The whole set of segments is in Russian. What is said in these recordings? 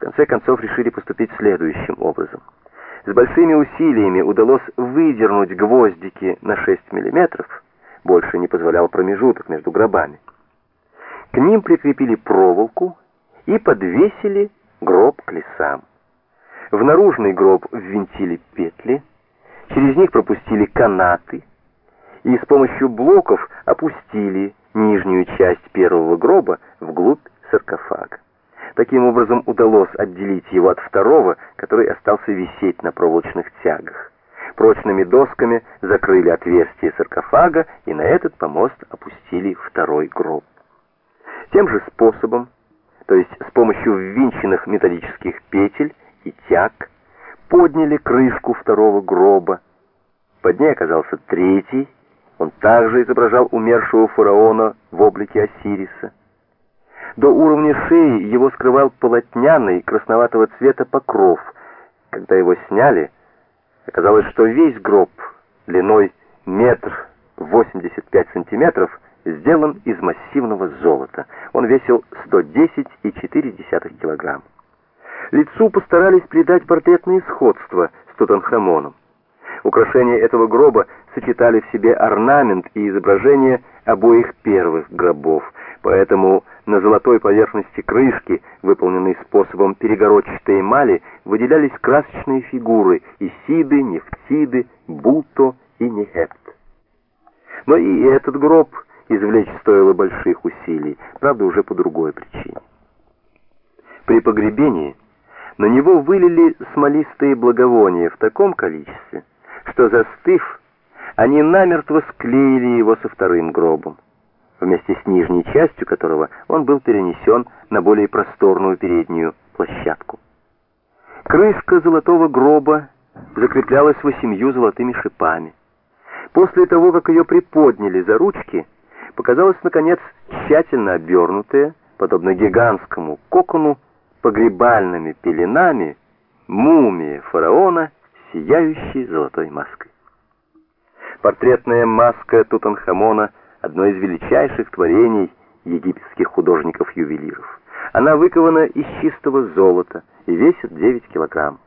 конце концов решили поступить следующим образом. С большими усилиями удалось выдернуть гвоздики на 6 мм, больше не позволял промежуток между гробами. К ним прикрепили проволоку и подвесили гроб к лесам. В наружный гроб ввинтили петли, через них пропустили канаты и с помощью блоков опустили нижнюю часть первого гроба вглубь саркофага. Таким образом удалось отделить его от второго, который остался висеть на проволочных тягах. Прочными досками закрыли отверстие саркофага и на этот помост опустили второй гроб. Тем же способом, то есть с помощью ввинченных металлических петель и тяг, подняли крышку второго гроба. Под ней оказался третий, он также изображал умершего фараона в облике Осириса. До уровня шеи его скрывал полотняный красноватого цвета покров. Когда его сняли, оказалось, что весь гроб длиной метр восемьдесят пять сантиметров сделан из массивного золота. Он весил 110,4 килограмм. Лицу постарались придать портретное сходство с Тутанхамоном. Украшения этого гроба сочетали в себе орнамент и изображение обоих первых гробов, поэтому на золотой поверхности крышки, выполненной способом перегородчатой эмали, выделялись красочные фигуры Исиды, Нефтиды, Буто и Нехепт. Но и этот гроб извлечь стоило больших усилий, правда уже по другой причине. При погребении на него вылили смолистые благовония в таком количестве, что застыв, они намертво склеили его со вторым гробом, вместе с нижней частью которого он был перенесен на более просторную переднюю площадку. Крышка золотого гроба закреплялась восемью золотыми шипами. После того, как ее приподняли за ручки, показалась, наконец, тщательно обернутая, подобно гигантскому кокону, погребальными пеленами, мумия фараона, сияющей золотой маской. Портретная маска Тутанхамона — одно из величайших творений египетских художников-ювелиров. Она выкована из чистого золота и весит 9 килограмм.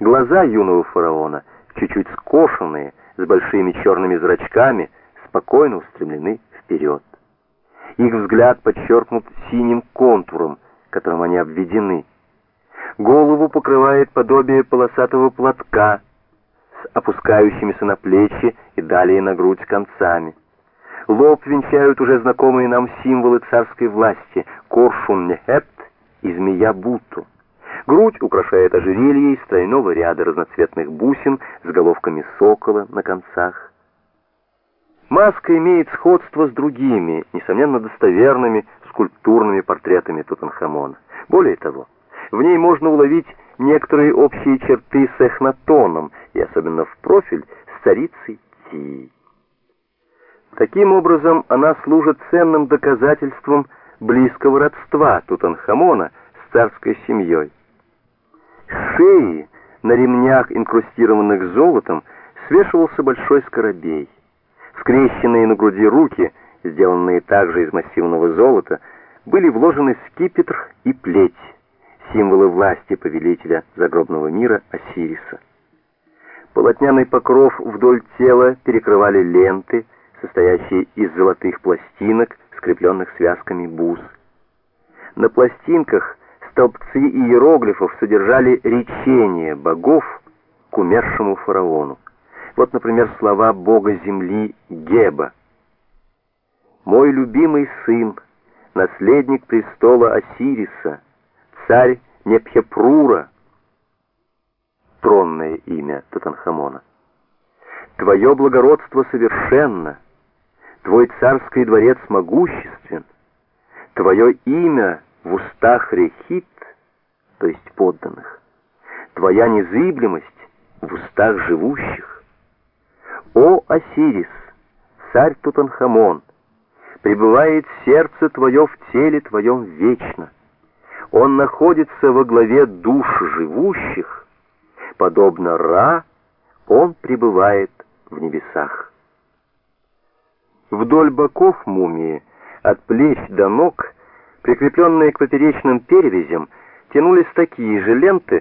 Глаза юного фараона, чуть-чуть скошенные, с большими черными зрачками, спокойно устремлены вперед. Их взгляд подчеркнут синим контуром, которым они обведены. Голову покрывает подобие полосатого платка с опускающимися на плечи и далее на грудь концами. Лоб венчают уже знакомые нам символы царской власти — коршун-нехепт и змея Буту. Грудь украшает ожерелье из тройного ряда разноцветных бусин с головками сокола на концах. Маска имеет сходство с другими, несомненно достоверными, скульптурными портретами Тутанхамона. Более того, в ней можно уловить некоторые общие черты с Эхнатоном, и особенно в профиль с царицей Ти. Таким образом, она служит ценным доказательством близкого родства Тутанхамона с царской семьей. шеи на ремнях, инкрустированных золотом, свешивался большой скоробей. Скрещенные на груди руки, сделанные также из массивного золота, были вложены скипетр и плеть, символы власти повелителя загробного мира Осириса. Полотняный покров вдоль тела перекрывали ленты, состоящие из золотых пластинок, скрепленных связками бус. На пластинках столбцы иероглифов содержали речение богов к умершему фараону. Вот, например, слова бога земли Геба. «Мой любимый сын, наследник престола Осириса, царь Непхепрура, тронное имя Тутанхамона. Твое благородство совершенно, твой царский дворец могуществен, твое имя в устах рехит, то есть подданных, твоя незыблемость в устах живущих. «О, Осирис, царь Тутанхамон, пребывает сердце твое в теле твоем вечно. Он находится во главе душ живущих, подобно Ра, он пребывает в небесах». Вдоль боков мумии, от плеч до ног, прикрепленные к поперечным перевязям, тянулись такие же ленты,